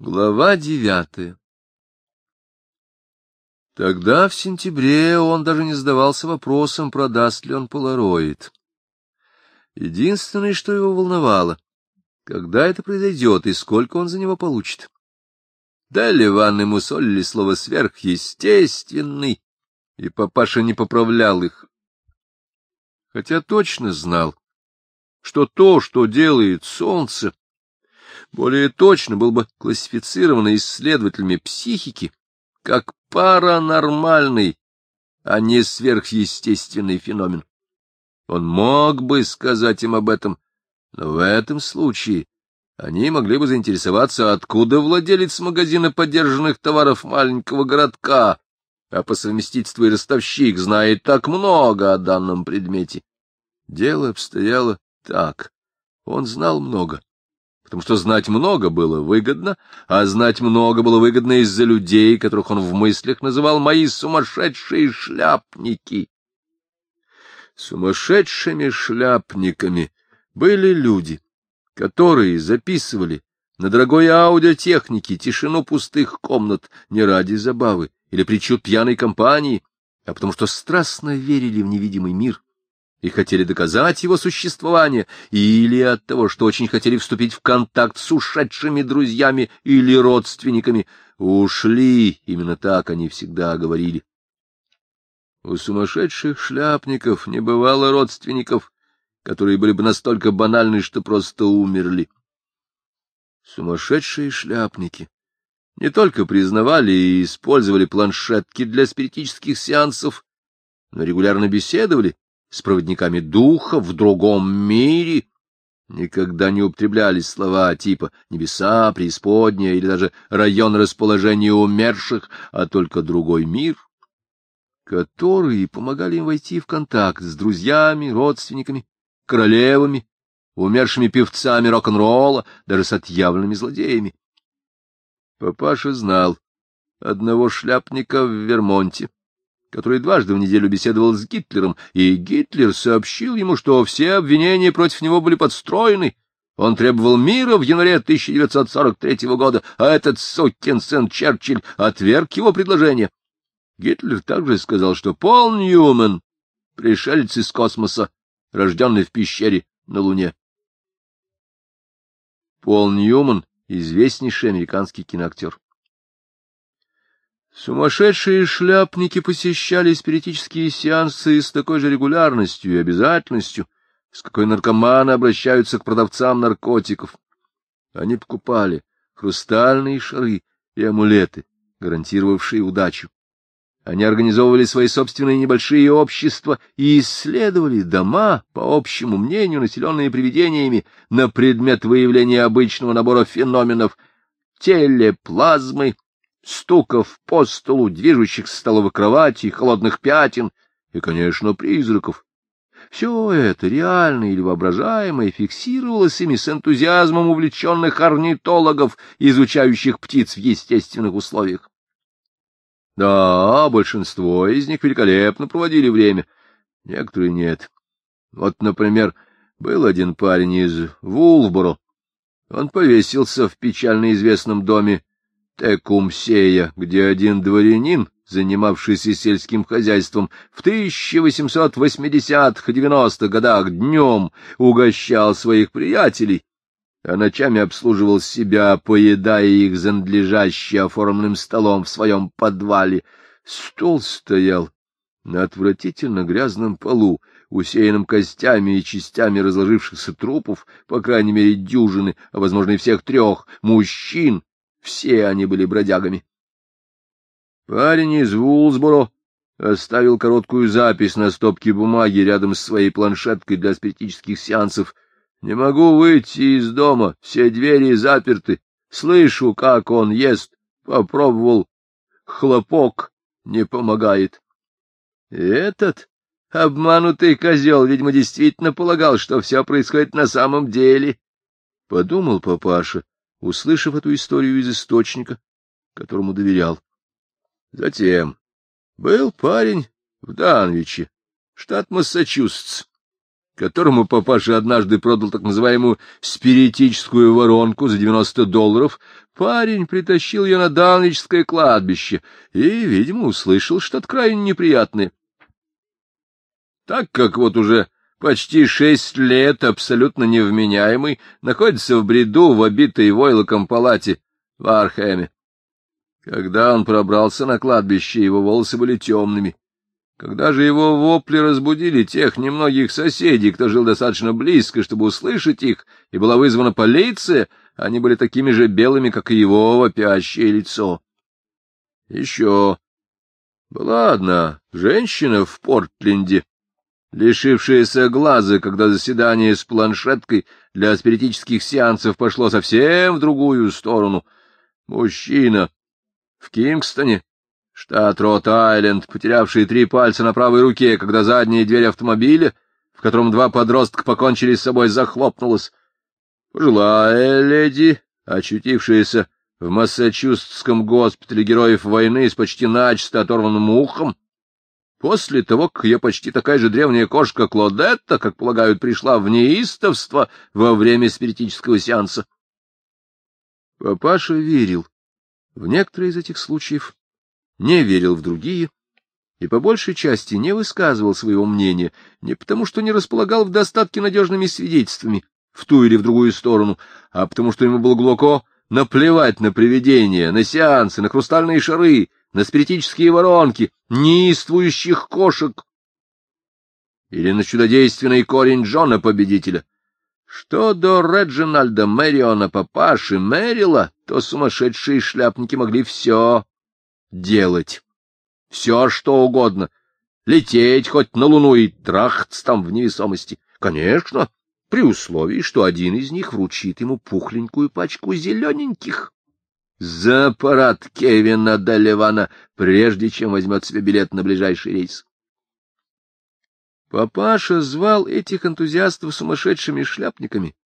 Глава девятая Тогда, в сентябре, он даже не задавался вопросом, продаст ли он полароид. Единственное, что его волновало, когда это произойдет и сколько он за него получит. Да Ливан ему солили слово «сверхъестественный», и папаша не поправлял их. Хотя точно знал, что то, что делает солнце, более точно был бы классифицирован исследователями психики как паранормальный, а не сверхъестественный феномен. Он мог бы сказать им об этом, но в этом случае они могли бы заинтересоваться, откуда владелец магазина подержанных товаров маленького городка, а по совместительству и ростовщик знает так много о данном предмете. Дело обстояло так. Он знал много потому что знать много было выгодно, а знать много было выгодно из-за людей, которых он в мыслях называл «мои сумасшедшие шляпники». Сумасшедшими шляпниками были люди, которые записывали на дорогой аудиотехнике тишину пустых комнат не ради забавы или причуд пьяной компании, а потому что страстно верили в невидимый мир, и хотели доказать его существование, или от того, что очень хотели вступить в контакт с ушедшими друзьями или родственниками. Ушли, именно так они всегда говорили. У сумасшедших шляпников не бывало родственников, которые были бы настолько банальны, что просто умерли. Сумасшедшие шляпники не только признавали и использовали планшетки для спиритических сеансов, но регулярно беседовали с проводниками духа в другом мире. Никогда не употреблялись слова типа «небеса», «преисподняя» или даже «район расположения умерших», а только «другой мир», которые помогали им войти в контакт с друзьями, родственниками, королевами, умершими певцами рок-н-ролла, даже с отъявленными злодеями. Папаша знал одного шляпника в Вермонте, который дважды в неделю беседовал с Гитлером, и Гитлер сообщил ему, что все обвинения против него были подстроены. Он требовал мира в январе 1943 года, а этот сукин сын Черчилль отверг его предложение. Гитлер также сказал, что Пол Ньюман — пришелец из космоса, рожденный в пещере на Луне. Пол Ньюман — известнейший американский киноактер. Сумасшедшие шляпники посещали спиритические сеансы с такой же регулярностью и обязательностью, с какой наркоманы обращаются к продавцам наркотиков. Они покупали хрустальные шары и амулеты, гарантировавшие удачу. Они организовывали свои собственные небольшие общества и исследовали дома, по общему мнению, населенные привидениями, на предмет выявления обычного набора феноменов телеплазмы, стуков по столу, движущихся столовой кровати, холодных пятен и, конечно, призраков. Все это, реальное или воображаемое, фиксировалось ими с энтузиазмом увлеченных орнитологов, изучающих птиц в естественных условиях. Да, большинство из них великолепно проводили время, некоторые нет. Вот, например, был один парень из Вулборо. Он повесился в печально известном доме Текумсея, где один дворянин, занимавшийся сельским хозяйством, в 1880-90-х годах днем угощал своих приятелей, а ночами обслуживал себя, поедая их за надлежаще оформленным столом в своем подвале. Стол стоял на отвратительно грязном полу, усеянном костями и частями разложившихся трупов, по крайней мере, дюжины, а, возможно, и всех трех, мужчин, все они были бродягами. Парень из Вулсборо оставил короткую запись на стопке бумаги рядом с своей планшеткой для спиритических сеансов. «Не могу выйти из дома, все двери заперты. Слышу, как он ест. Попробовал. Хлопок не помогает». «Этот?» Обманутый козел, видимо, действительно полагал, что все происходит на самом деле. Подумал папаша услышав эту историю из источника, которому доверял. Затем был парень в Данвиче, штат Массачусетс, которому папаша однажды продал так называемую спиритическую воронку за 90 долларов. Парень притащил ее на Данвичское кладбище и, видимо, услышал что-то крайне неприятное. Так как вот уже почти шесть лет абсолютно невменяемый, находится в бреду в обитой войлоком палате в Археме. Когда он пробрался на кладбище, его волосы были темными. Когда же его вопли разбудили тех немногих соседей, кто жил достаточно близко, чтобы услышать их, и была вызвана полиция, они были такими же белыми, как и его вопящее лицо. Еще была одна женщина в Портленде, лишившаяся глаза, когда заседание с планшеткой для спиритических сеансов пошло совсем в другую сторону. Мужчина в Кингстоне, штат Рот-Айленд, потерявший три пальца на правой руке, когда задняя дверь автомобиля, в котором два подростка покончили с собой, захлопнулась. Пожилая леди, очутившаяся в Массачусетском госпитале героев войны с почти начисто оторванным ухом, После того, как ее почти такая же древняя кошка Клодетта, как полагают, пришла в неистовство во время спиритического сеанса. Папаша верил в некоторые из этих случаев, не верил в другие и по большей части не высказывал своего мнения, не потому что не располагал в достатке надежными свидетельствами в ту или в другую сторону, а потому что ему было глубоко наплевать на привидения, на сеансы, на хрустальные шары, на спиритические воронки, неиствующих кошек или на чудодейственный корень Джона победителя. Что до Реджинальда Мэриона, папаши Мэрила, то сумасшедшие шляпники могли все делать, все что угодно, лететь хоть на луну и трахаться там в невесомости. Конечно, при условии, что один из них вручит ему пухленькую пачку зелененьких за аппарат Кевина Далевана, прежде чем возьмет себе билет на ближайший рейс. Папаша звал этих энтузиастов сумасшедшими шляпниками.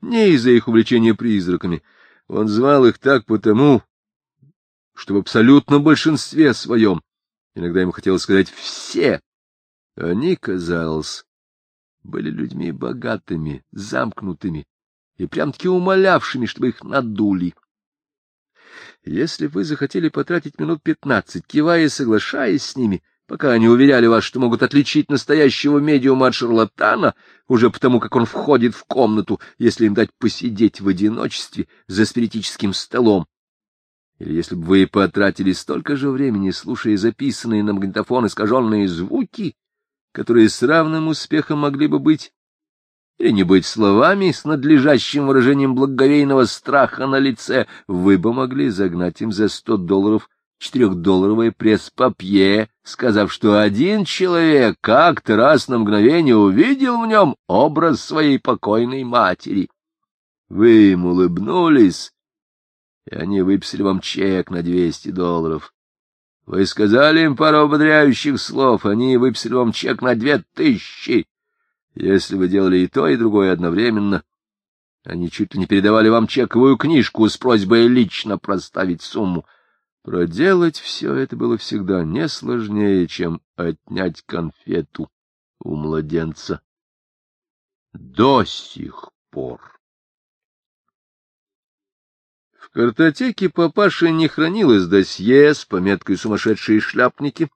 Не из-за их увлечения призраками. Он звал их так потому, что в абсолютном большинстве своем, иногда ему хотелось сказать «все», они, казалось, были людьми богатыми, замкнутыми и прям-таки умолявшими, чтобы их надули. Если вы захотели потратить минут пятнадцать, кивая и соглашаясь с ними, пока они уверяли вас, что могут отличить настоящего медиума от шарлатана, уже потому как он входит в комнату, если им дать посидеть в одиночестве за спиритическим столом, или если бы вы потратили столько же времени, слушая записанные на магнитофон искаженные звуки, которые с равным успехом могли бы быть и, не быть словами с надлежащим выражением благоговейного страха на лице, вы бы могли загнать им за сто долларов четырехдолларовое пресс-папье, сказав, что один человек как-то раз на мгновение увидел в нем образ своей покойной матери. Вы им улыбнулись, и они выписали вам чек на двести долларов. Вы сказали им пару ободряющих слов, они выписали вам чек на две тысячи. Если вы делали и то, и другое одновременно, они чуть ли не передавали вам чековую книжку с просьбой лично проставить сумму. Проделать все это было всегда не сложнее, чем отнять конфету у младенца. До сих пор. В картотеке папаши не хранилось досье с пометкой «сумасшедшие шляпники»,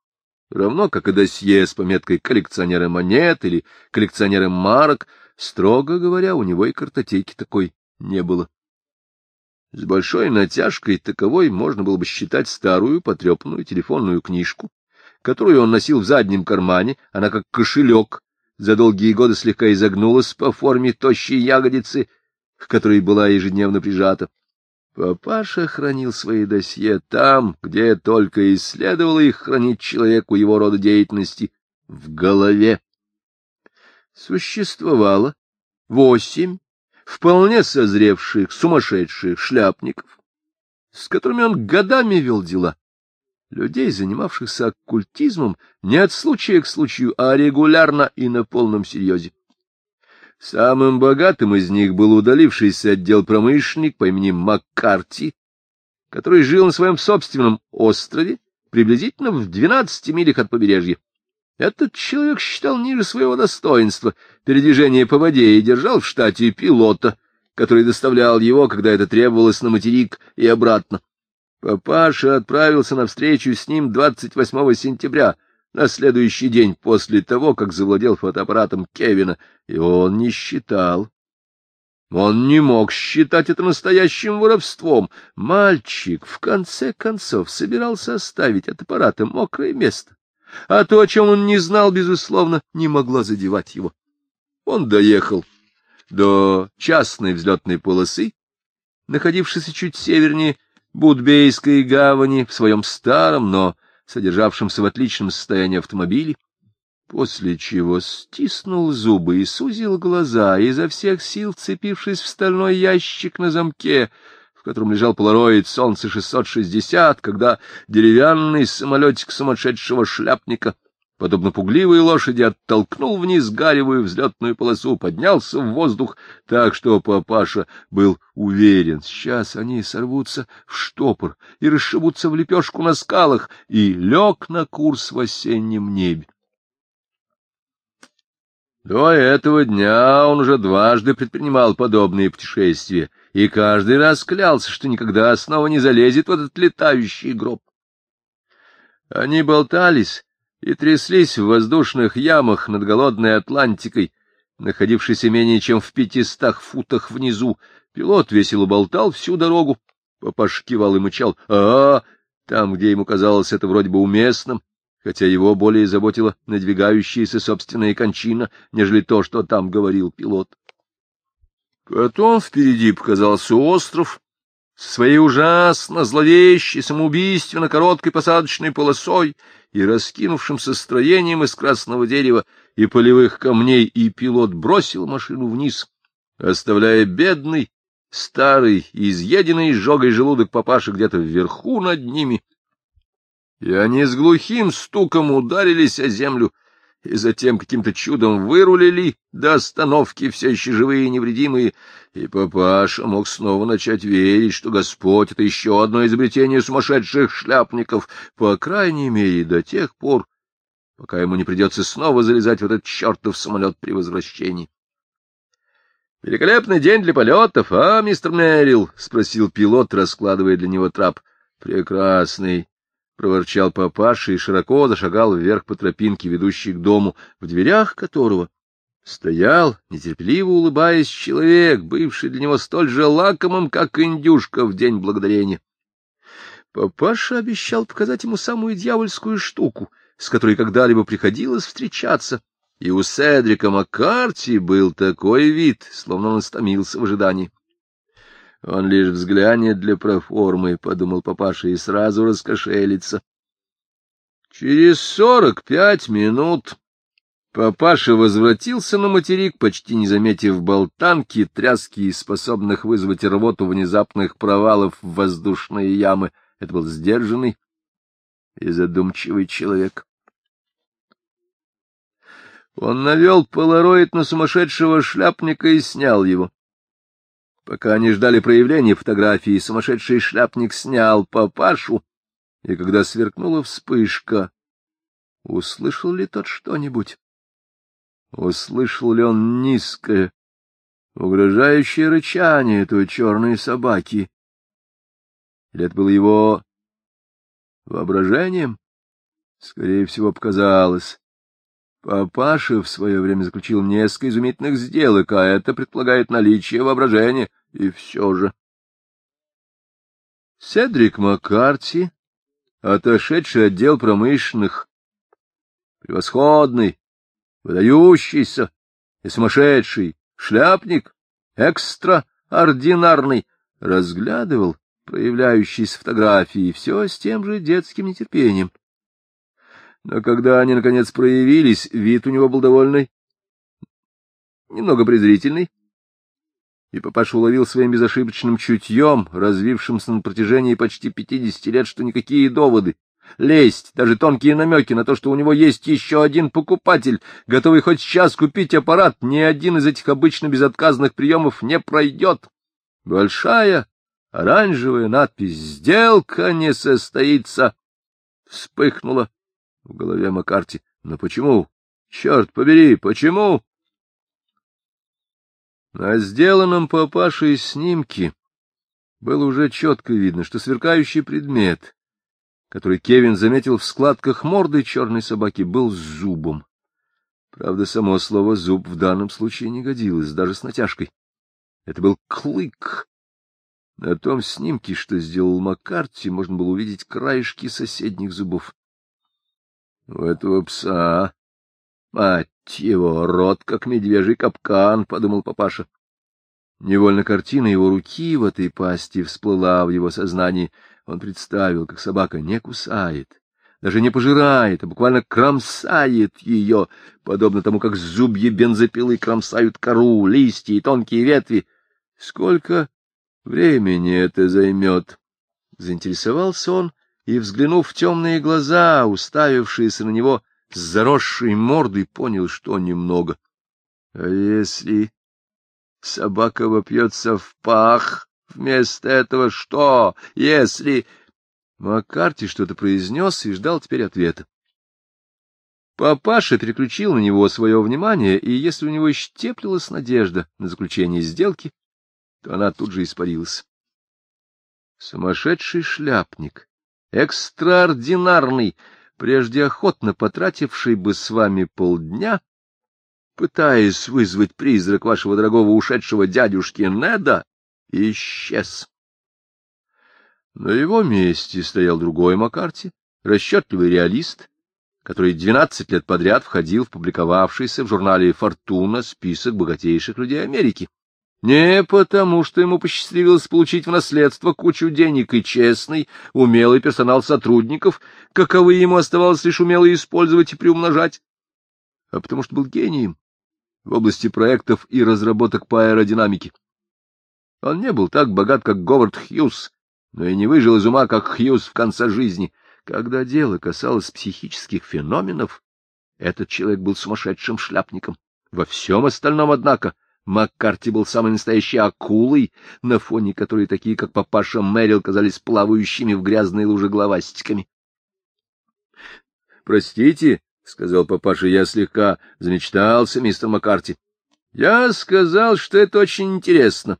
равно как и досье с пометкой коллекционера монет или коллекционера марок, строго говоря, у него и картотеки такой не было. С большой натяжкой таковой можно было бы считать старую потрепанную телефонную книжку, которую он носил в заднем кармане, она как кошелек, за долгие годы слегка изогнулась по форме тощей ягодицы, к которой была ежедневно прижата. Папаша хранил свои досье там, где только и следовало их хранить человеку его рода деятельности — в голове. Существовало восемь вполне созревших сумасшедших шляпников, с которыми он годами вел дела, людей, занимавшихся оккультизмом не от случая к случаю, а регулярно и на полном серьезе. Самым богатым из них был удалившийся отдел промышленник по имени Маккарти, который жил на своем собственном острове, приблизительно в 12 милях от побережья. Этот человек считал ниже своего достоинства передвижение по воде и держал в штате пилота, который доставлял его, когда это требовалось, на материк и обратно. Папаша отправился на встречу с ним 28 сентября — на следующий день после того, как завладел фотоаппаратом Кевина, и он не считал. Он не мог считать это настоящим воровством. Мальчик, в конце концов, собирался оставить от аппарата мокрое место, а то, о чем он не знал, безусловно, не могло задевать его. Он доехал до частной взлетной полосы, находившейся чуть севернее Будбейской гавани, в своем старом, но содержавшемся в отличном состоянии автомобиле, после чего стиснул зубы и сузил глаза, изо всех сил цепившись в стальной ящик на замке, в котором лежал полароид «Солнце-660», когда деревянный самолетик сумасшедшего шляпника — подобно пугливой лошади, оттолкнул вниз гаревую взлетную полосу, поднялся в воздух, так что папаша был уверен, сейчас они сорвутся в штопор и расшибутся в лепешку на скалах, и лег на курс в осеннем небе. До этого дня он уже дважды предпринимал подобные путешествия, и каждый раз клялся, что никогда снова не залезет в этот летающий гроб. Они болтались и тряслись в воздушных ямах над голодной Атлантикой, находившейся менее чем в пятистах футах внизу. Пилот весело болтал всю дорогу, попашкивал и мычал а, -а, -а там, где ему казалось это вроде бы уместным, хотя его более заботила надвигающаяся собственная кончина, нежели то, что там говорил пилот. Потом впереди показался остров, своей ужасно зловещей, самоубийственно короткой посадочной полосой и раскинувшимся строением из красного дерева и полевых камней, и пилот бросил машину вниз, оставляя бедный, старый, изъеденный изжогой желудок папаши где-то вверху над ними. И они с глухим стуком ударились о землю, и затем каким-то чудом вырулили до остановки, все еще живые и невредимые, и папаша мог снова начать верить, что Господь — это еще одно изобретение сумасшедших шляпников, по крайней мере, до тех пор, пока ему не придется снова залезать в этот чертов самолет при возвращении. — Великолепный день для полетов, а, мистер Мерил? — спросил пилот, раскладывая для него трап. — Прекрасный, — проворчал папаша и широко зашагал вверх по тропинке, ведущей к дому, в дверях которого Стоял, нетерпеливо улыбаясь, человек, бывший для него столь же лакомым, как индюшка в день благодарения. Папаша обещал показать ему самую дьявольскую штуку, с которой когда-либо приходилось встречаться, и у Седрика Маккарти был такой вид, словно он стомился в ожидании. Он лишь взглянет для проформы, — подумал папаша, — и сразу раскошелится. Через сорок пять минут Папаша возвратился на материк, почти не заметив болтанки, тряски, способных вызвать рвоту внезапных провалов в воздушные ямы. Это был сдержанный и задумчивый человек. Он навел полароид на сумасшедшего шляпника и снял его. Пока они ждали проявления фотографии, сумасшедший шляпник снял папашу, и когда сверкнула вспышка, услышал ли тот что-нибудь? Услышал ли он низкое, угрожающее рычание той черной собаки? Или это было его воображением? Скорее всего, показалось. Папаша в свое время заключил несколько изумительных сделок, а это предполагает наличие воображения, и все же. Седрик Маккарти, отошедший отдел промышленных, превосходный, выдающийся и сумасшедший шляпник, экстраординарный, разглядывал проявляющиеся фотографии все с тем же детским нетерпением. Но когда они, наконец, проявились, вид у него был довольный, немного презрительный, и папаша уловил своим безошибочным чутьем, развившимся на протяжении почти пятидесяти лет, что никакие доводы лезть даже тонкие намеки на то, что у него есть еще один покупатель, готовый хоть сейчас купить аппарат, ни один из этих обычно безотказных приемов не пройдет. Большая оранжевая надпись «Сделка не состоится» вспыхнула в голове Маккарти. Но почему? Черт побери, почему? На сделанном папашей снимке было уже четко видно, что сверкающий предмет который Кевин заметил в складках морды черной собаки, был зубом. Правда, само слово «зуб» в данном случае не годилось, даже с натяжкой. Это был клык. На том снимке, что сделал Маккарти, можно было увидеть краешки соседних зубов. У этого пса, мать его, рот как медвежий капкан, — подумал папаша. Невольно картина его руки в этой пасти всплыла в его сознании — он представил, как собака не кусает, даже не пожирает, а буквально кромсает ее, подобно тому, как зубья бензопилы кромсают кору, листья и тонкие ветви. Сколько времени это займет? Заинтересовался он и, взглянув в темные глаза, уставившиеся на него с заросшей мордой, понял, что немного. — А если собака вопьется в пах? Вместо этого что, если... Маккарти что-то произнес и ждал теперь ответа. Папаша переключил на него свое внимание, и если у него щеплилась надежда на заключение сделки, то она тут же испарилась. Сумасшедший шляпник, экстраординарный, прежде охотно потративший бы с вами полдня, пытаясь вызвать призрак вашего дорогого ушедшего дядюшки Неда, и исчез. На его месте стоял другой Маккарти, расчетливый реалист, который 12 лет подряд входил в публиковавшийся в журнале «Фортуна» список богатейших людей Америки. Не потому, что ему посчастливилось получить в наследство кучу денег и честный, умелый персонал сотрудников, каковы ему оставалось лишь умело использовать и приумножать, а потому что был гением в области проектов и разработок по аэродинамике. Он не был так богат, как Говард Хьюз, но и не выжил из ума, как Хьюз в конце жизни. Когда дело касалось психических феноменов, этот человек был сумасшедшим шляпником. Во всем остальном, однако, Маккарти был самой настоящей акулой, на фоне которой такие, как папаша Мэрил, казались плавающими в грязной луже главастиками. — Простите, — сказал папаша, — я слегка замечтался, мистер Маккарти. — Я сказал, что это очень интересно,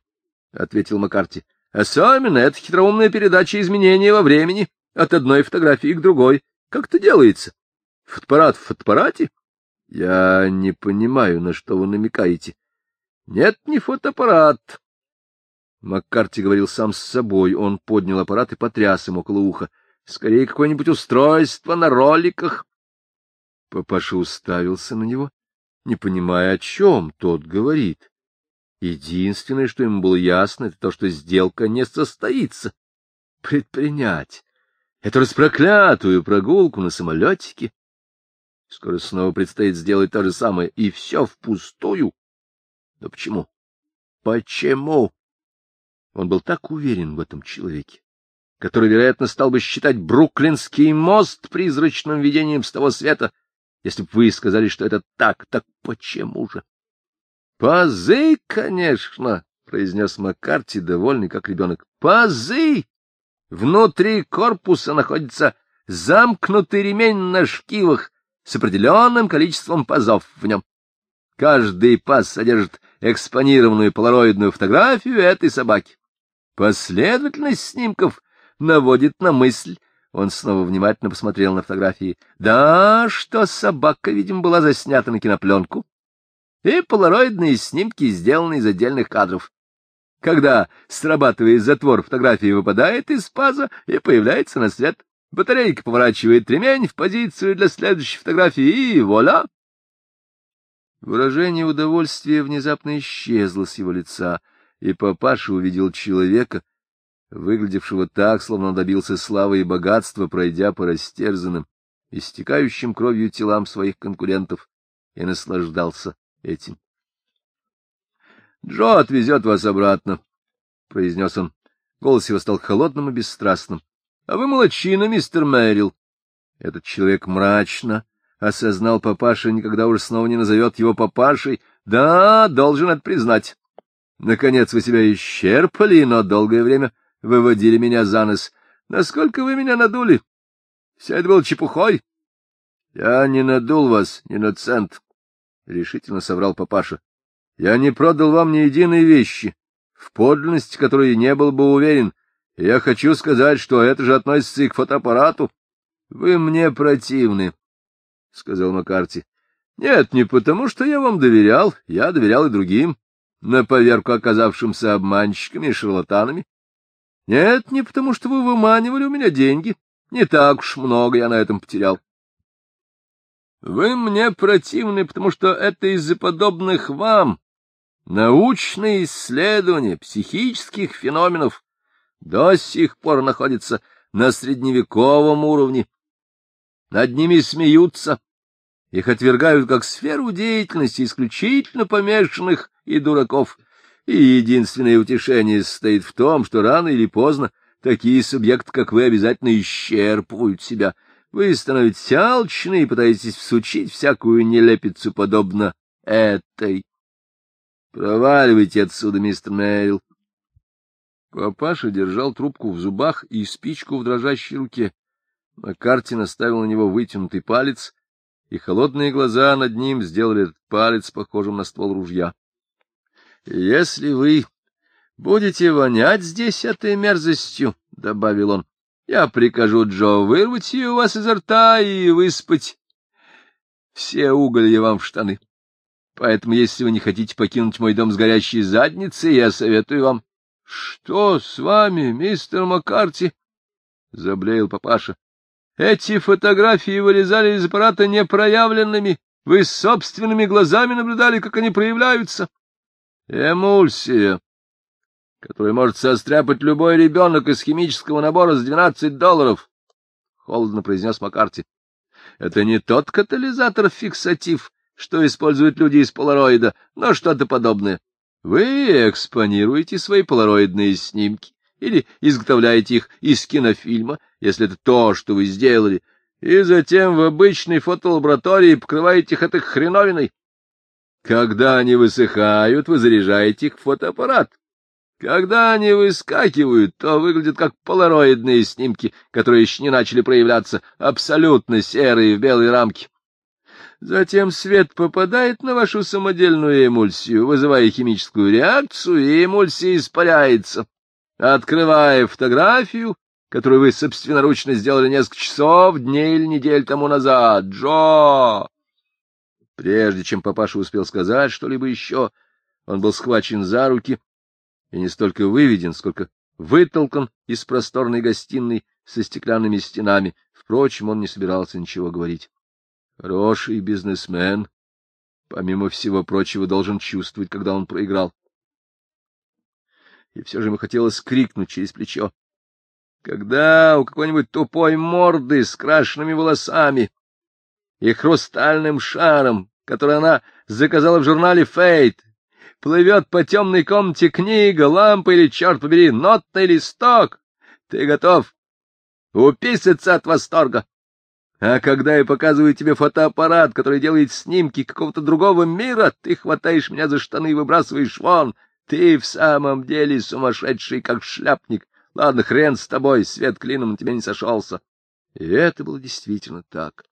— ответил Маккарти. — Особенно это хитроумная передача изменения во времени от одной фотографии к другой. Как это делается? Фотоаппарат в фотоаппарате? — Я не понимаю, на что вы намекаете. — Нет, не фотоаппарат. Маккарти говорил сам с собой. Он поднял аппарат и потряс им около уха. — Скорее, какое-нибудь устройство на роликах. Папаша уставился на него, не понимая, о чем тот говорит. Единственное, что ему было ясно, это то, что сделка не состоится. Предпринять эту распроклятую прогулку на самолетике. Скоро снова предстоит сделать то же самое, и все впустую. Но почему? Почему? Он был так уверен в этом человеке, который, вероятно, стал бы считать Бруклинский мост призрачным видением с того света, если бы вы сказали, что это так, так почему же? Пазы, конечно, произнес Маккарти, довольный как ребенок. Пазы! Внутри корпуса находится замкнутый ремень на шкивах с определенным количеством пазов в нем. Каждый паз содержит экспонированную полароидную фотографию этой собаки. Последовательность снимков наводит на мысль. Он снова внимательно посмотрел на фотографии. Да, что собака, видимо, была заснята на кинопленку и полароидные снимки, сделанные из отдельных кадров. Когда, срабатывает затвор, фотографии выпадает из паза и появляется на свет. Батарейка поворачивает ремень в позицию для следующей фотографии, и вуаля! Выражение удовольствия внезапно исчезло с его лица, и папаша увидел человека, выглядевшего так, словно добился славы и богатства, пройдя по растерзанным, истекающим кровью телам своих конкурентов, и наслаждался этим. — Джо отвезет вас обратно, — произнес он. Голос его стал холодным и бесстрастным. — А вы молочина, мистер Мэрил. Этот человек мрачно осознал папаша, никогда уже снова не назовет его папашей. Да, должен это признать. Наконец вы себя исчерпали, но долгое время выводили меня за нос. Насколько вы меня надули? Все это было чепухой. Я не надул вас ни на цент. — решительно соврал папаша. — Я не продал вам ни единой вещи, в подлинности которой не был бы уверен. И я хочу сказать, что это же относится и к фотоаппарату. — Вы мне противны, — сказал Маккарти. — Нет, не потому, что я вам доверял. Я доверял и другим, на поверку оказавшимся обманщиками и шарлатанами. Нет, не потому, что вы выманивали у меня деньги. Не так уж много я на этом потерял. — вы мне противны, потому что это из-за подобных вам научные исследования психических феноменов до сих пор находятся на средневековом уровне. Над ними смеются, их отвергают как сферу деятельности исключительно помешанных и дураков. И единственное утешение состоит в том, что рано или поздно такие субъекты, как вы, обязательно исчерпывают себя — вы становитесь алчны и пытаетесь всучить всякую нелепицу подобно этой. Проваливайте отсюда, мистер Нейл. Папаша держал трубку в зубах и спичку в дрожащей руке. На карте наставил на него вытянутый палец, и холодные глаза над ним сделали этот палец похожим на ствол ружья. — Если вы будете вонять здесь этой мерзостью, — добавил он, я прикажу Джо вырвать ее у вас изо рта и выспать все уголья вам в штаны. Поэтому, если вы не хотите покинуть мой дом с горящей задницей, я советую вам... — Что с вами, мистер Маккарти? — заблеял папаша. — Эти фотографии вылезали из аппарата непроявленными. Вы собственными глазами наблюдали, как они проявляются. — Эмульсия, который может состряпать любой ребенок из химического набора за 12 долларов, — холодно произнес Маккарти. — Это не тот катализатор-фиксатив, что используют люди из полароида, но что-то подобное. Вы экспонируете свои полароидные снимки или изготовляете их из кинофильма, если это то, что вы сделали, и затем в обычной фотолаборатории покрываете их этой хреновиной. Когда они высыхают, вы заряжаете их в фотоаппарат. Когда они выскакивают, то выглядят как полароидные снимки, которые еще не начали проявляться, абсолютно серые в белой рамке. Затем свет попадает на вашу самодельную эмульсию, вызывая химическую реакцию, и эмульсия испаряется. Открывая фотографию, которую вы собственноручно сделали несколько часов, дней или недель тому назад. Джо! Прежде чем папаша успел сказать что-либо еще, он был схвачен за руки и не столько выведен, сколько вытолкан из просторной гостиной со стеклянными стенами. Впрочем, он не собирался ничего говорить. Хороший бизнесмен, помимо всего прочего, должен чувствовать, когда он проиграл. И все же ему хотелось крикнуть через плечо. Когда у какой-нибудь тупой морды с крашенными волосами и хрустальным шаром, который она заказала в журнале «Фейт», Плывет по темной комнате книга, лампа или, черт побери, нотный листок. Ты готов уписаться от восторга. А когда я показываю тебе фотоаппарат, который делает снимки какого-то другого мира, ты хватаешь меня за штаны и выбрасываешь вон. Ты в самом деле сумасшедший, как шляпник. Ладно, хрен с тобой, свет клином на тебя не сошелся. И это было действительно так.